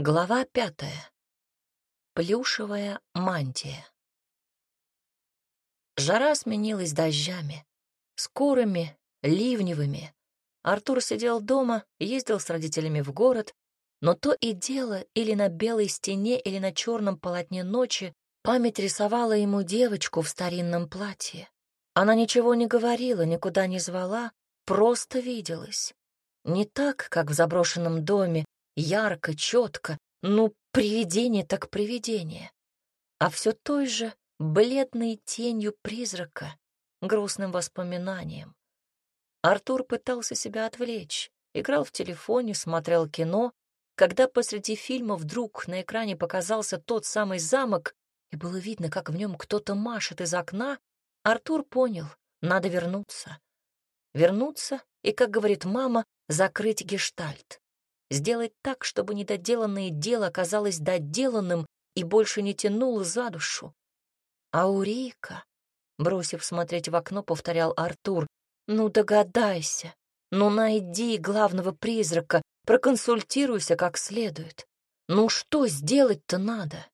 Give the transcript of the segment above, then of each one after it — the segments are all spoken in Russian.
Глава пятая. Плюшевая мантия. Жара сменилась дождями, скорыми, ливневыми. Артур сидел дома, ездил с родителями в город, но то и дело или на белой стене, или на черном полотне ночи память рисовала ему девочку в старинном платье. Она ничего не говорила, никуда не звала, просто виделась. Не так, как в заброшенном доме, ярко, четко, ну, привидение так привидение. А все той же бледной тенью призрака, грустным воспоминанием. Артур пытался себя отвлечь, играл в телефоне, смотрел кино, когда посреди фильма вдруг на экране показался тот самый замок, и было видно, как в нем кто-то машет из окна, Артур понял, надо вернуться. Вернуться и, как говорит мама, закрыть гештальт сделать так, чтобы недоделанное дело оказалось доделанным и больше не тянуло за душу. «Аурика», — бросив смотреть в окно, повторял Артур, «ну догадайся, ну найди главного призрака, проконсультируйся как следует. Ну что сделать-то надо?»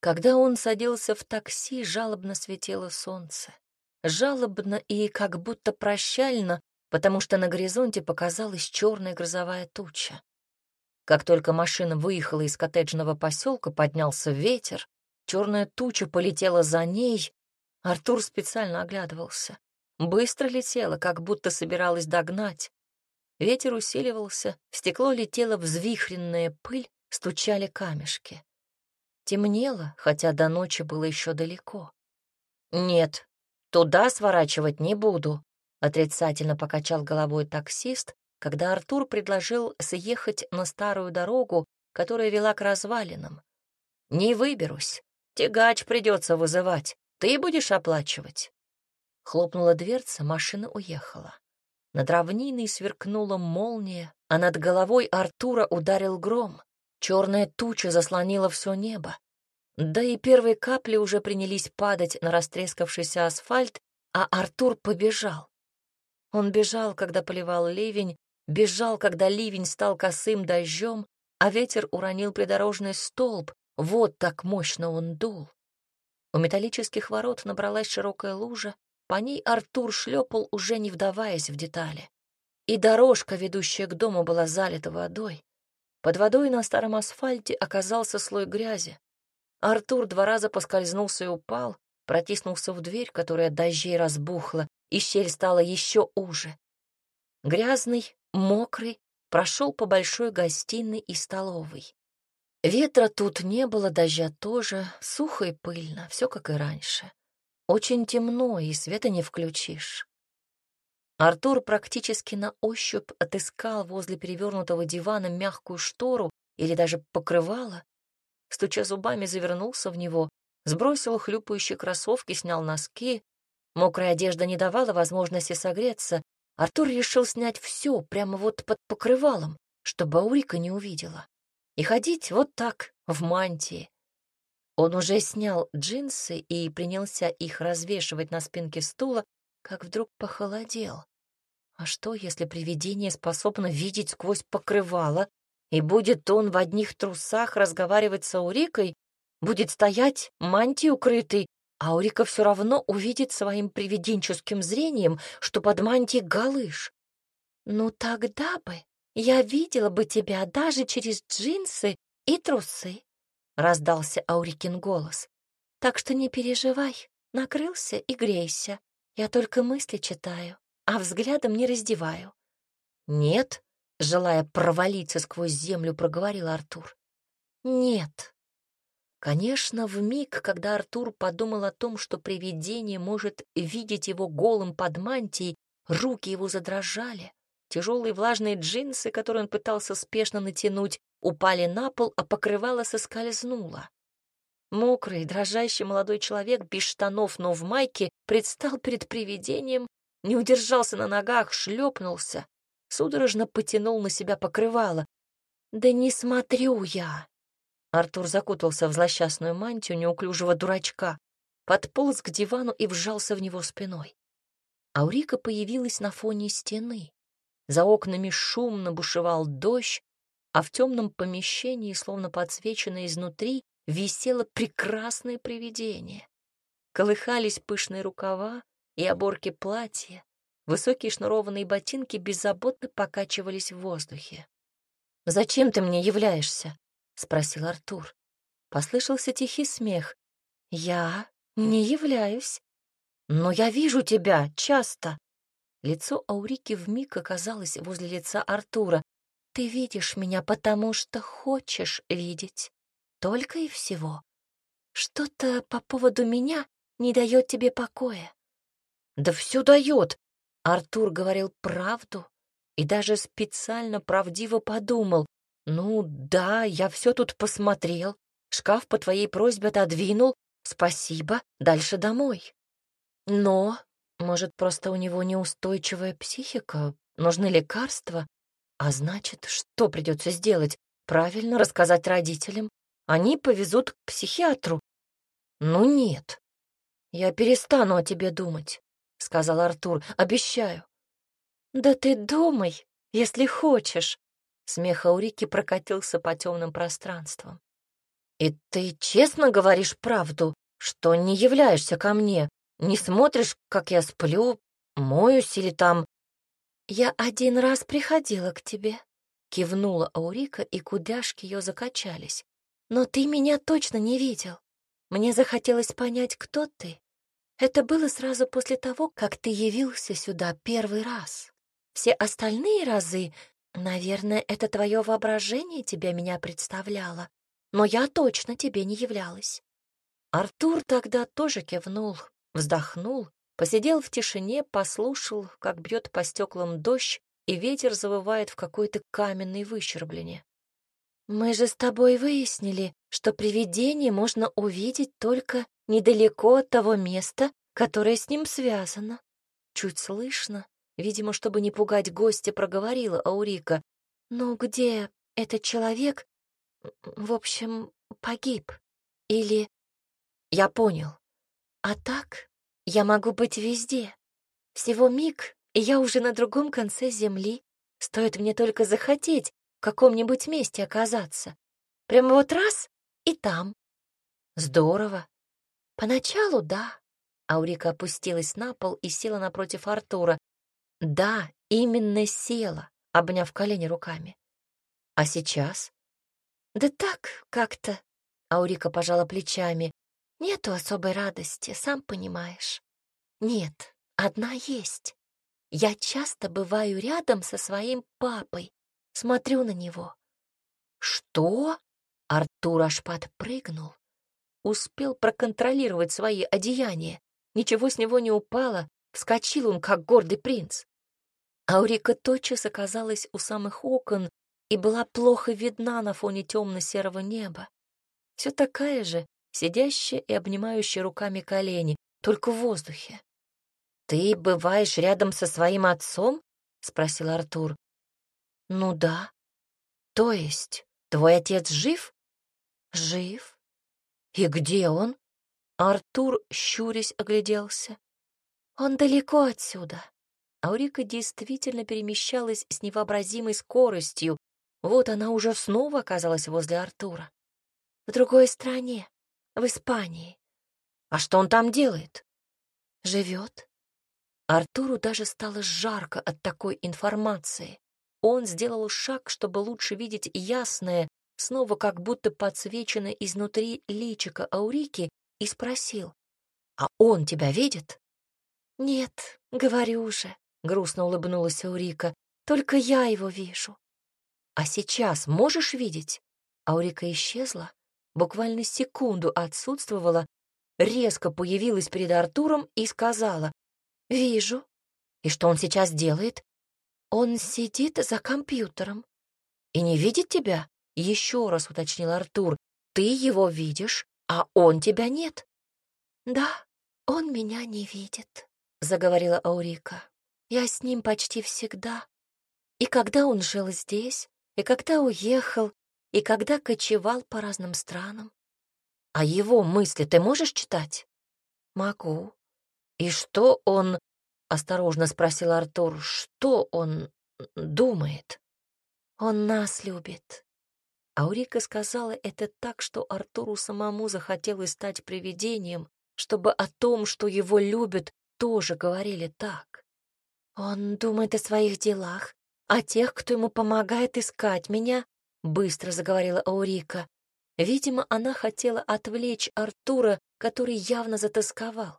Когда он садился в такси, жалобно светило солнце. Жалобно и как будто прощально потому что на горизонте показалась черная грозовая туча. Как только машина выехала из коттеджного поселка, поднялся ветер, черная туча полетела за ней. Артур специально оглядывался. Быстро летела, как будто собиралась догнать. Ветер усиливался, в стекло летела взвихренная пыль, стучали камешки. Темнело, хотя до ночи было еще далеко. «Нет, туда сворачивать не буду», Отрицательно покачал головой таксист, когда Артур предложил съехать на старую дорогу, которая вела к развалинам. «Не выберусь. Тягач придется вызывать. Ты будешь оплачивать». Хлопнула дверца, машина уехала. Над равниной сверкнула молния, а над головой Артура ударил гром. Черная туча заслонила все небо. Да и первые капли уже принялись падать на растрескавшийся асфальт, а Артур побежал. Он бежал, когда поливал ливень, бежал, когда ливень стал косым дождем, а ветер уронил придорожный столб, вот так мощно он дул. У металлических ворот набралась широкая лужа, по ней Артур шлепал, уже не вдаваясь в детали. И дорожка, ведущая к дому, была залита водой. Под водой на старом асфальте оказался слой грязи. Артур два раза поскользнулся и упал, протиснулся в дверь, которая дождей разбухла, и щель стала еще уже. Грязный, мокрый, прошел по большой гостиной и столовой. Ветра тут не было, дождя тоже, сухо и пыльно, все как и раньше. Очень темно, и света не включишь. Артур практически на ощупь отыскал возле перевернутого дивана мягкую штору или даже покрывало, стуча зубами, завернулся в него, сбросил хлюпающие кроссовки, снял носки, Мокрая одежда не давала возможности согреться. Артур решил снять все прямо вот под покрывалом, чтобы Аурика не увидела. И ходить вот так, в мантии. Он уже снял джинсы и принялся их развешивать на спинке стула, как вдруг похолодел. А что, если привидение способно видеть сквозь покрывало, и будет он в одних трусах разговаривать с Аурикой, будет стоять, мантией укрытый, Аурика все равно увидит своим привиденческим зрением, что под мантией галыш. «Ну тогда бы я видела бы тебя даже через джинсы и трусы», — раздался Аурикин голос. «Так что не переживай, накрылся и грейся. Я только мысли читаю, а взглядом не раздеваю». «Нет», — желая провалиться сквозь землю, проговорил Артур. «Нет», Конечно, в миг, когда Артур подумал о том, что привидение может видеть его голым под мантией, руки его задрожали. Тяжелые влажные джинсы, которые он пытался спешно натянуть, упали на пол, а покрывало соскользнуло. Мокрый, дрожащий молодой человек без штанов, но в майке, предстал перед привидением, не удержался на ногах, шлепнулся, судорожно потянул на себя покрывало. «Да не смотрю я!» Артур закутался в злосчастную мантию неуклюжего дурачка, подполз к дивану и вжался в него спиной. Аурика появилась на фоне стены. За окнами шумно бушевал дождь, а в темном помещении, словно подсвеченное изнутри, висело прекрасное привидение. Колыхались пышные рукава и оборки платья, высокие шнурованные ботинки беззаботно покачивались в воздухе. «Зачем ты мне являешься?» — спросил Артур. Послышался тихий смех. «Я не являюсь. Но я вижу тебя часто». Лицо Аурики вмиг оказалось возле лица Артура. «Ты видишь меня, потому что хочешь видеть. Только и всего. Что-то по поводу меня не дает тебе покоя». «Да все дает!» Артур говорил правду и даже специально правдиво подумал. «Ну да, я все тут посмотрел, Шкаф по твоей просьбе отодвинул. Спасибо. Дальше домой. Но, может, просто у него неустойчивая психика, нужны лекарства? А значит, что придется сделать? Правильно рассказать родителям. Они повезут к психиатру. Ну нет. Я перестану о тебе думать, сказал Артур. Обещаю. Да ты думай, если хочешь. Смех Аурики прокатился по темным пространствам. «И ты честно говоришь правду, что не являешься ко мне, не смотришь, как я сплю, моюсь или там...» «Я один раз приходила к тебе», — кивнула Аурика, и кудряшки ее закачались. «Но ты меня точно не видел. Мне захотелось понять, кто ты. Это было сразу после того, как ты явился сюда первый раз. Все остальные разы, наверное, это твое воображение тебя меня представляло но я точно тебе не являлась». Артур тогда тоже кивнул, вздохнул, посидел в тишине, послушал, как бьет по стеклам дождь, и ветер завывает в какой-то каменной выщерблене. «Мы же с тобой выяснили, что привидение можно увидеть только недалеко от того места, которое с ним связано». Чуть слышно, видимо, чтобы не пугать гостя, проговорила Аурика. «Но где этот человек, в общем, погиб. Или... Я понял. А так я могу быть везде. Всего миг, и я уже на другом конце земли. Стоит мне только захотеть в каком-нибудь месте оказаться. Прямо вот раз — и там. Здорово. Поначалу — да. Аурика опустилась на пол и села напротив Артура. Да, именно села, обняв колени руками. А сейчас? «Да так, как-то», — Аурика пожала плечами. «Нету особой радости, сам понимаешь». «Нет, одна есть. Я часто бываю рядом со своим папой, смотрю на него». «Что?» — Артур аж подпрыгнул. Успел проконтролировать свои одеяния. Ничего с него не упало, вскочил он, как гордый принц. Аурика тотчас оказалась у самых окон, и была плохо видна на фоне темно-серого неба. Все такая же, сидящая и обнимающая руками колени, только в воздухе. «Ты бываешь рядом со своим отцом?» — спросил Артур. «Ну да. То есть твой отец жив?» «Жив. И где он?» Артур, щурясь, огляделся. «Он далеко отсюда». Аурика действительно перемещалась с невообразимой скоростью, вот она уже снова оказалась возле Артура. В другой стране, в Испании. А что он там делает? Живет. Артуру даже стало жарко от такой информации. Он сделал шаг, чтобы лучше видеть ясное, снова как будто подсвечено изнутри личика Аурики, и спросил, «А он тебя видит?» «Нет, говорю же», — грустно улыбнулась Аурика, «только я его вижу. А сейчас можешь видеть? Аурика исчезла, буквально секунду отсутствовала, резко появилась перед Артуром и сказала «Вижу». «И что он сейчас делает?» «Он сидит за компьютером». «И не видит тебя?» — еще раз уточнил Артур. «Ты его видишь, а он тебя нет». «Да, он меня не видит», — заговорила Аурика. «Я с ним почти всегда. И когда он жил здесь, и когда уехал, и когда кочевал по разным странам. А его мысли ты можешь читать? Могу. И что он, осторожно спросил Артур, что он думает? Он нас любит. Аурика сказала это так, что Артуру самому захотелось стать привидением, чтобы о том, что его любят, тоже говорили так. Он думает о своих делах, о тех, кто ему помогает искать меня, быстро заговорила Аурика. Видимо, она хотела отвлечь Артура, который явно затасковал.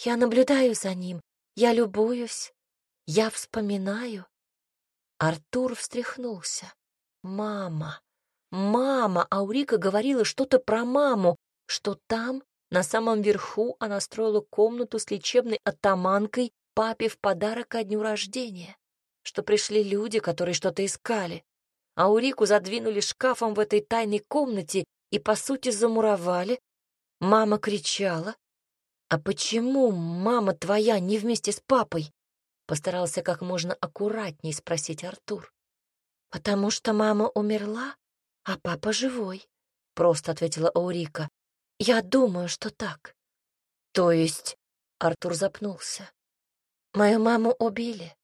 Я наблюдаю за ним, я любуюсь, я вспоминаю. Артур встряхнулся. Мама, мама, Аурика говорила что-то про маму, что там, на самом верху, она строила комнату с лечебной атаманкой папе в подарок ко дню рождения, что пришли люди, которые что-то искали. Аурику задвинули шкафом в этой тайной комнате и, по сути, замуровали. Мама кричала. «А почему мама твоя не вместе с папой?» Постарался как можно аккуратнее спросить Артур. «Потому что мама умерла, а папа живой», — просто ответила Аурика. «Я думаю, что так». «То есть...» — Артур запнулся. «Мою маму убили.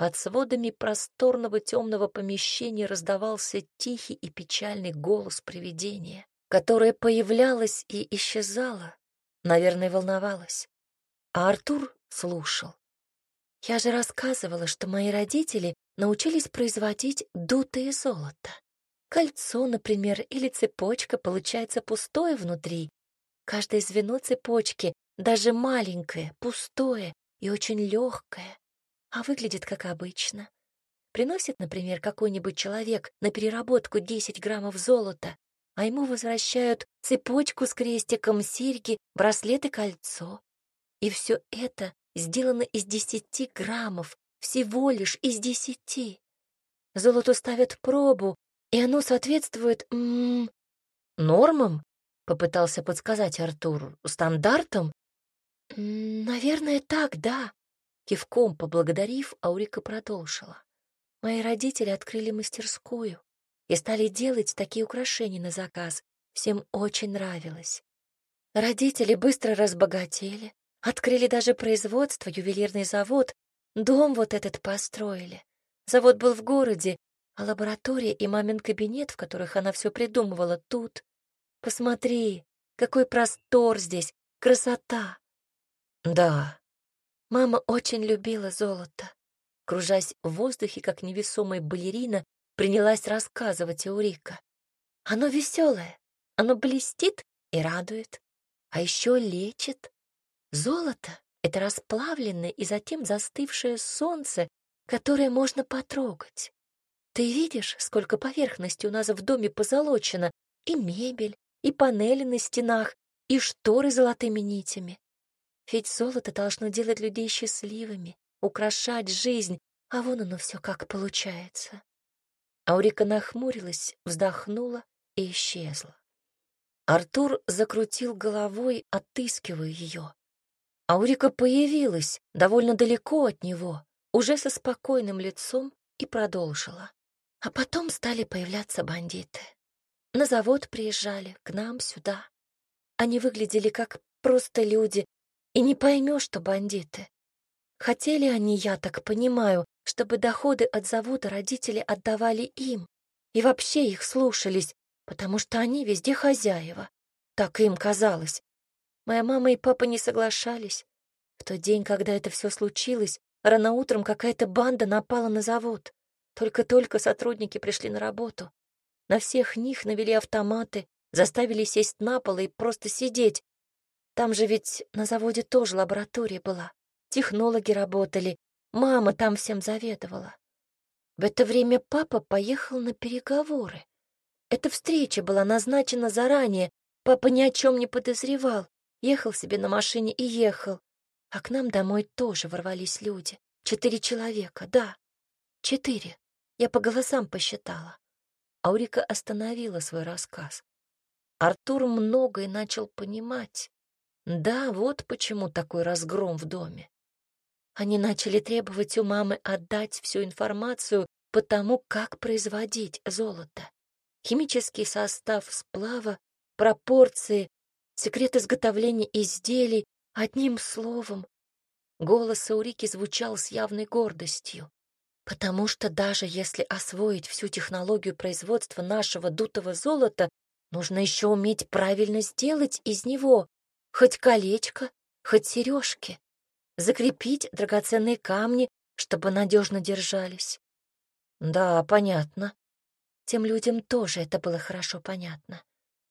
Под сводами просторного темного помещения раздавался тихий и печальный голос привидения, которое появлялось и исчезало, наверное, волновалось. А Артур слушал. Я же рассказывала, что мои родители научились производить дутое золото. Кольцо, например, или цепочка получается пустое внутри. Каждое звено цепочки, даже маленькое, пустое и очень легкое, а выглядит как обычно. Приносит, например, какой-нибудь человек на переработку 10 граммов золота, а ему возвращают цепочку с крестиком, серьги, браслет и кольцо. И все это сделано из 10 граммов, всего лишь из 10. Золоту ставят пробу, и оно соответствует м -м, нормам, попытался подсказать Артур, стандартам. Наверное, так, да. Кивком поблагодарив, Аурика продолжила. Мои родители открыли мастерскую и стали делать такие украшения на заказ. Всем очень нравилось. Родители быстро разбогатели, открыли даже производство, ювелирный завод, дом вот этот построили. Завод был в городе, а лаборатория и мамин кабинет, в которых она все придумывала, тут. Посмотри, какой простор здесь, красота. Да, Мама очень любила золото. Кружась в воздухе, как невесомая балерина, принялась рассказывать Эурика. Оно веселое, оно блестит и радует, а еще лечит. Золото — это расплавленное и затем застывшее солнце, которое можно потрогать. Ты видишь, сколько поверхности у нас в доме позолочено, и мебель, и панели на стенах, и шторы золотыми нитями. Ведь золото должно делать людей счастливыми, украшать жизнь, а вон оно все как получается. Аурика нахмурилась, вздохнула и исчезла. Артур закрутил головой, отыскивая ее. Аурика появилась довольно далеко от него, уже со спокойным лицом, и продолжила. А потом стали появляться бандиты. На завод приезжали, к нам сюда. Они выглядели как просто люди, и не поймешь, что бандиты. Хотели они, я так понимаю, чтобы доходы от завода родители отдавали им и вообще их слушались, потому что они везде хозяева. Так им казалось. Моя мама и папа не соглашались. В тот день, когда это все случилось, рано утром какая-то банда напала на завод. Только-только сотрудники пришли на работу. На всех них навели автоматы, заставили сесть на пол и просто сидеть, там же ведь на заводе тоже лаборатория была. Технологи работали. Мама там всем заведовала. В это время папа поехал на переговоры. Эта встреча была назначена заранее. Папа ни о чем не подозревал. Ехал себе на машине и ехал. А к нам домой тоже ворвались люди. Четыре человека, да. Четыре. Я по голосам посчитала. Аурика остановила свой рассказ. Артур многое начал понимать. Да, вот почему такой разгром в доме. Они начали требовать у мамы отдать всю информацию по тому, как производить золото. Химический состав сплава, пропорции, секрет изготовления изделий, одним словом. Голос Аурики звучал с явной гордостью. Потому что даже если освоить всю технологию производства нашего дутого золота, нужно еще уметь правильно сделать из него хоть колечко, хоть сережки, закрепить драгоценные камни, чтобы надежно держались. Да, понятно. Тем людям тоже это было хорошо понятно.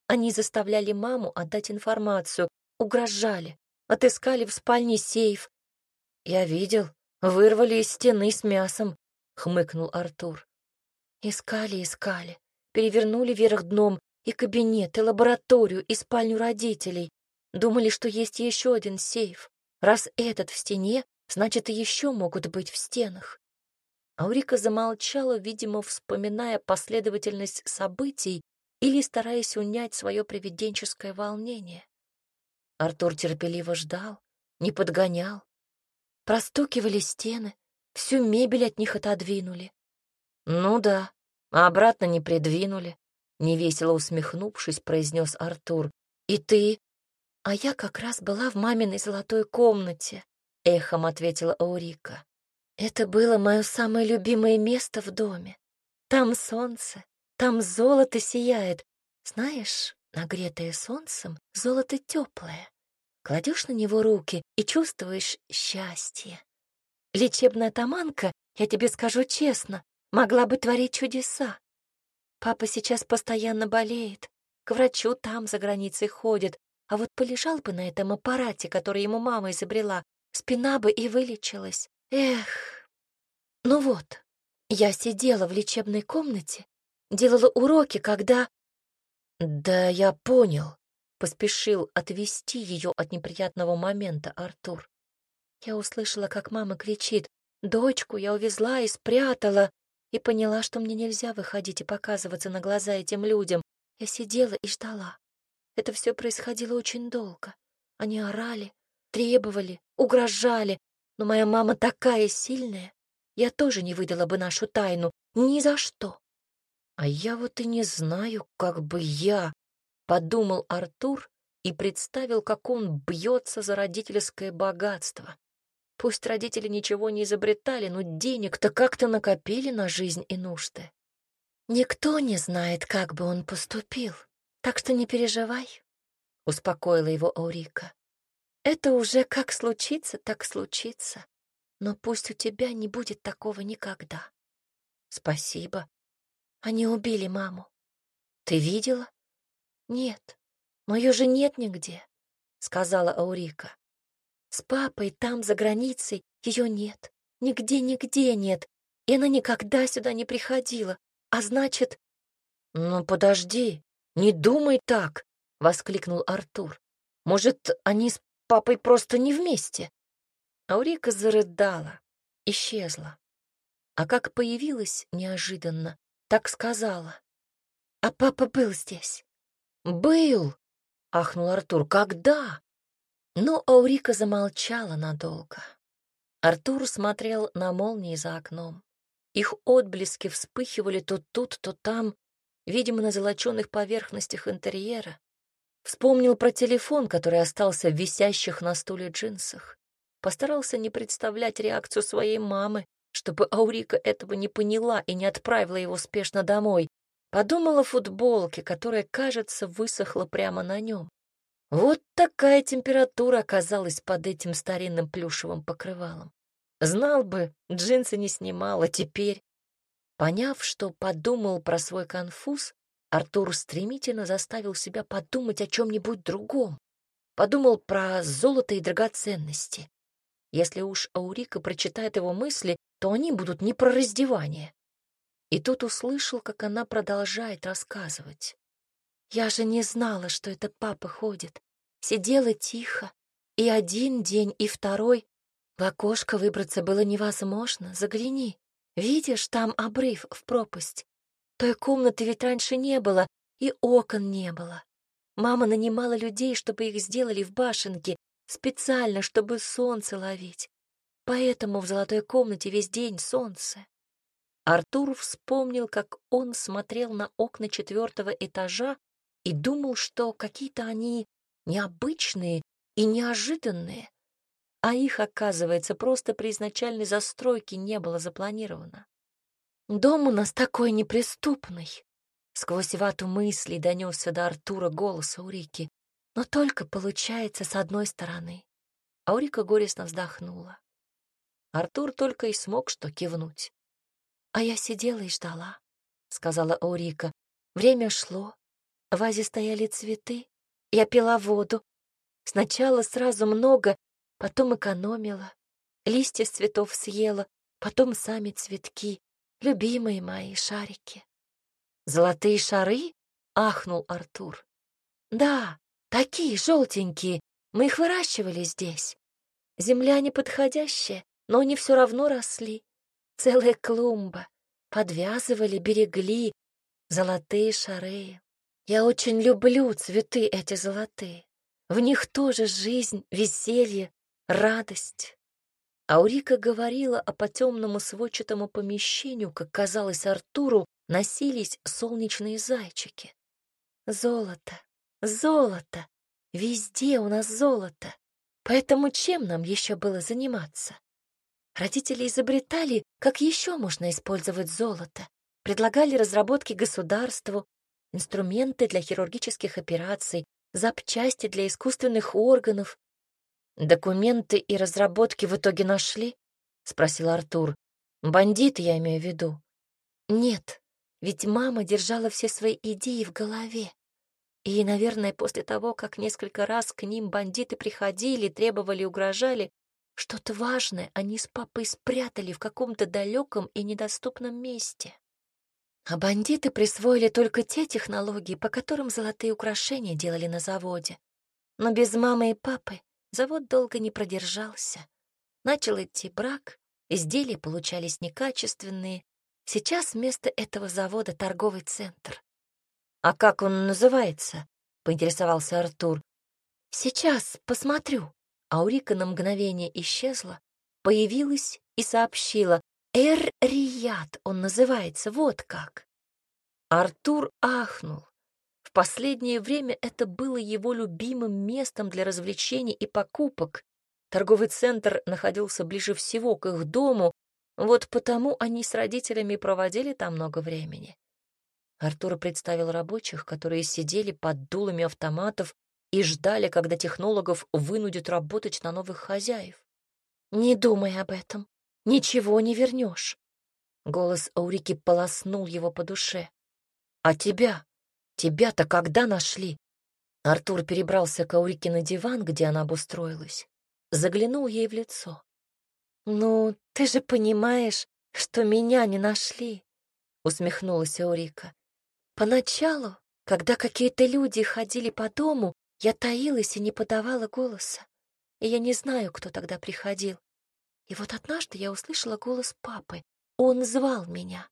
Они заставляли маму отдать информацию, угрожали, отыскали в спальне сейф. Я видел, вырвали из стены с мясом, хмыкнул Артур. Искали, искали, перевернули вверх дном и кабинет, и лабораторию, и спальню родителей. Думали, что есть еще один сейф. Раз этот в стене, значит, и еще могут быть в стенах. Аурика замолчала, видимо, вспоминая последовательность событий или стараясь унять свое привиденческое волнение. Артур терпеливо ждал, не подгонял. Простукивали стены, всю мебель от них отодвинули. Ну да, а обратно не придвинули, невесело усмехнувшись, произнес Артур. И ты? А я как раз была в маминой золотой комнате, эхом ответила Аурика. Это было мое самое любимое место в доме. Там солнце, там золото сияет. Знаешь, нагретое солнцем, золото теплое. Кладешь на него руки и чувствуешь счастье. Лечебная таманка, я тебе скажу честно, могла бы творить чудеса. Папа сейчас постоянно болеет, к врачу там за границей ходит, а вот полежал бы на этом аппарате, который ему мама изобрела, спина бы и вылечилась. Эх. Ну вот, я сидела в лечебной комнате, делала уроки, когда... Да я понял, поспешил отвести ее от неприятного момента Артур. Я услышала, как мама кричит «Дочку я увезла и спрятала!» и поняла, что мне нельзя выходить и показываться на глаза этим людям. Я сидела и ждала. Это все происходило очень долго. Они орали, требовали, угрожали, но моя мама такая сильная, я тоже не выдала бы нашу тайну ни за что. А я вот и не знаю, как бы я, подумал Артур и представил, как он бьется за родительское богатство. Пусть родители ничего не изобретали, но денег-то как-то накопили на жизнь и нужды. Никто не знает, как бы он поступил, так что не переживай, — успокоила его Аурика. Это уже как случится, так случится. Но пусть у тебя не будет такого никогда. Спасибо. Они убили маму. Ты видела? Нет, но ее же нет нигде, сказала Аурика. С папой там, за границей, ее нет. Нигде-нигде нет. И она никогда сюда не приходила. А значит... Ну, подожди, не думай так, воскликнул Артур. Может, они с папой просто не вместе? Аурика зарыдала, исчезла. А как появилась неожиданно, так сказала. А папа был здесь. Был, ахнул Артур. Когда? Но Аурика замолчала надолго. Артур смотрел на молнии за окном. Их отблески вспыхивали то тут, то там, видимо, на золоченных поверхностях интерьера. Вспомнил про телефон, который остался в висящих на стуле джинсах. Постарался не представлять реакцию своей мамы, чтобы Аурика этого не поняла и не отправила его спешно домой. Подумала о футболке, которая, кажется, высохла прямо на нем. Вот такая температура оказалась под этим старинным плюшевым покрывалом. Знал бы, джинсы не снимал, а теперь... Поняв, что подумал про свой конфуз, Артур стремительно заставил себя подумать о чем-нибудь другом. Подумал про золото и драгоценности. Если уж Аурика прочитает его мысли, то они будут не про раздевание. И тут услышал, как она продолжает рассказывать. «Я же не знала, что это папа ходит. Сидела тихо. И один день, и второй. В окошко выбраться было невозможно. Загляни. Видишь, там обрыв в пропасть. Той комнаты ведь раньше не было, и окон не было. Мама нанимала людей, чтобы их сделали в башенке, специально, чтобы солнце ловить. Поэтому в золотой комнате весь день солнце. Артур вспомнил, как он смотрел на окна четвертого этажа и думал, что какие-то они необычные и неожиданные. А их, оказывается, просто при изначальной застройке не было запланировано. «Дом у нас такой неприступный!» Сквозь вату мыслей донесся до Артура голос Аурики. «Но только получается с одной стороны». Аурика горестно вздохнула. Артур только и смог что кивнуть. «А я сидела и ждала», — сказала Аурика. «Время шло, в вазе стояли цветы, я пила воду. Сначала сразу много, потом экономила. Листья с цветов съела, потом сами цветки, любимые мои шарики. «Золотые шары?» — ахнул Артур. «Да, такие желтенькие, мы их выращивали здесь. Земля неподходящая, но они все равно росли. Целая клумба. Подвязывали, берегли. Золотые шары. Я очень люблю цветы эти золотые. В них тоже жизнь, веселье, радость. Аурика говорила о потемному сводчатому помещению, как казалось Артуру, носились солнечные зайчики. Золото, золото, везде у нас золото. Поэтому чем нам еще было заниматься? Родители изобретали, как еще можно использовать золото, предлагали разработки государству, инструменты для хирургических операций, запчасти для искусственных органов. «Документы и разработки в итоге нашли?» — спросил Артур. «Бандиты, я имею в виду». «Нет, ведь мама держала все свои идеи в голове. И, наверное, после того, как несколько раз к ним бандиты приходили, требовали, угрожали, что-то важное они с папой спрятали в каком-то далеком и недоступном месте. А бандиты присвоили только те технологии, по которым золотые украшения делали на заводе. Но без мамы и папы завод долго не продержался. Начал идти брак, изделия получались некачественные. Сейчас вместо этого завода торговый центр. «А как он называется?» — поинтересовался Артур. «Сейчас посмотрю». Аурика на мгновение исчезла, появилась и сообщила, Эр-Рияд он называется, вот как. Артур ахнул. Последнее время это было его любимым местом для развлечений и покупок. Торговый центр находился ближе всего к их дому, вот потому они с родителями проводили там много времени. Артур представил рабочих, которые сидели под дулами автоматов и ждали, когда технологов вынудят работать на новых хозяев. «Не думай об этом. Ничего не вернешь. Голос Аурики полоснул его по душе. «А тебя? Тебя-то когда нашли?» Артур перебрался к Аурике на диван, где она обустроилась. Заглянул ей в лицо. «Ну, ты же понимаешь, что меня не нашли», — усмехнулась Аурика. «Поначалу, когда какие-то люди ходили по дому, я таилась и не подавала голоса. И я не знаю, кто тогда приходил. И вот однажды я услышала голос папы. Он звал меня.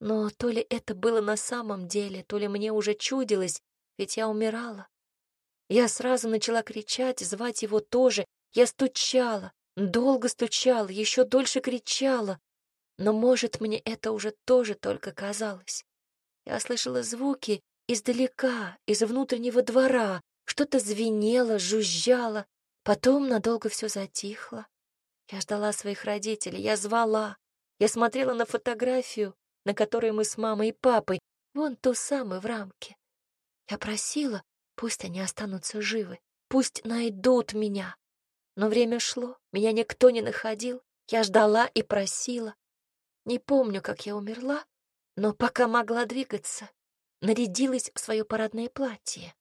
Но то ли это было на самом деле, то ли мне уже чудилось, ведь я умирала. Я сразу начала кричать, звать его тоже. Я стучала, долго стучала, еще дольше кричала. Но, может, мне это уже тоже только казалось. Я слышала звуки издалека, из внутреннего двора. Что-то звенело, жужжало. Потом надолго все затихло. Я ждала своих родителей, я звала. Я смотрела на фотографию, на которой мы с мамой и папой, вон ту самую в рамке. Я просила, пусть они останутся живы, пусть найдут меня. Но время шло, меня никто не находил. Я ждала и просила. Не помню, как я умерла, но пока могла двигаться, нарядилась в свое парадное платье.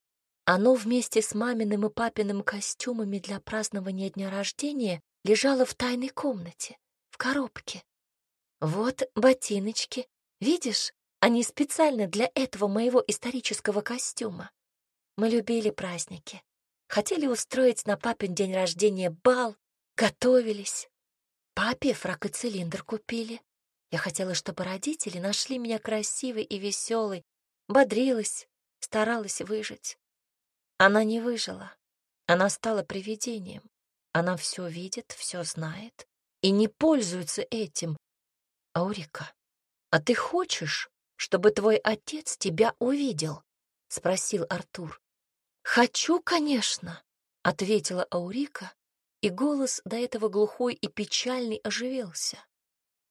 Оно вместе с маминым и папиным костюмами для празднования дня рождения лежала в тайной комнате, в коробке. Вот ботиночки. Видишь, они специально для этого моего исторического костюма. Мы любили праздники. Хотели устроить на папин день рождения бал, готовились. Папе фрак и цилиндр купили. Я хотела, чтобы родители нашли меня красивой и веселой, бодрилась, старалась выжить. Она не выжила. Она стала привидением. Она все видит, все знает и не пользуется этим. Аурика, а ты хочешь, чтобы твой отец тебя увидел? Спросил Артур. Хочу, конечно, ответила Аурика и голос, до этого глухой и печальный, оживился.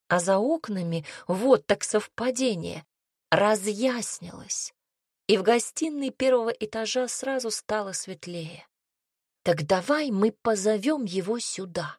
А за окнами, вот так совпадение, разъяснилось, и в гостиной первого этажа сразу стало светлее. «Так давай мы позовем его сюда»,